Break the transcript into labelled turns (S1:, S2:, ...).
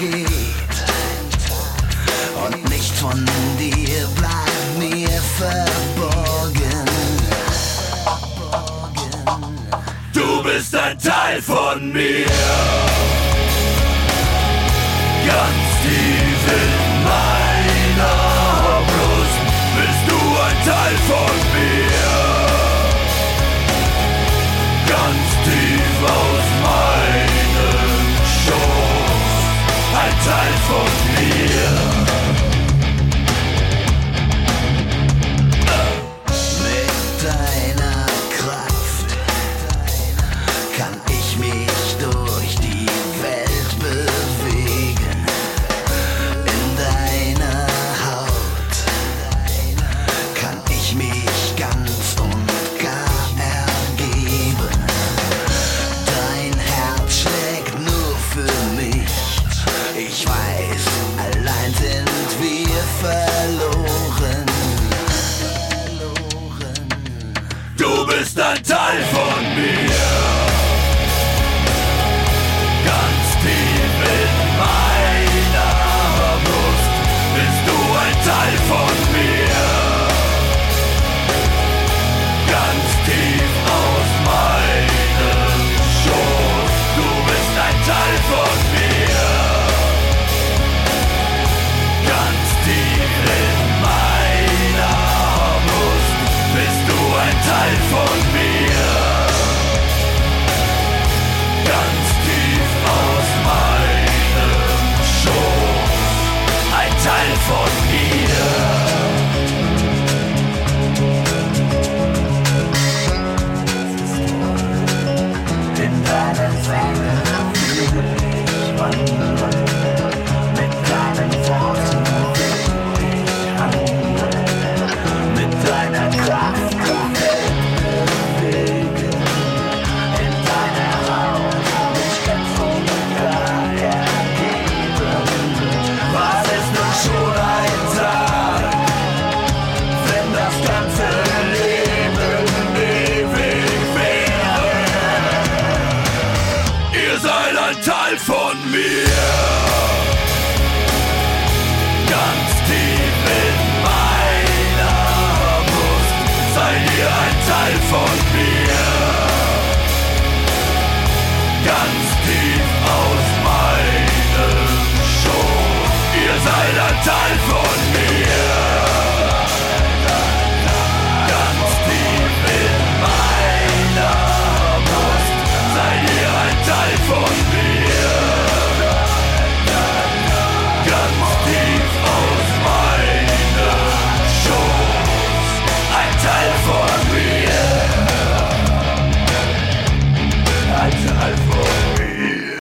S1: vergeht und nicht von dir bleibt mir verborgen.
S2: Du bist ein Teil von mir, ganz tief in mein Teil von mir.
S1: 的战
S2: 术 fun ein Teil von mir.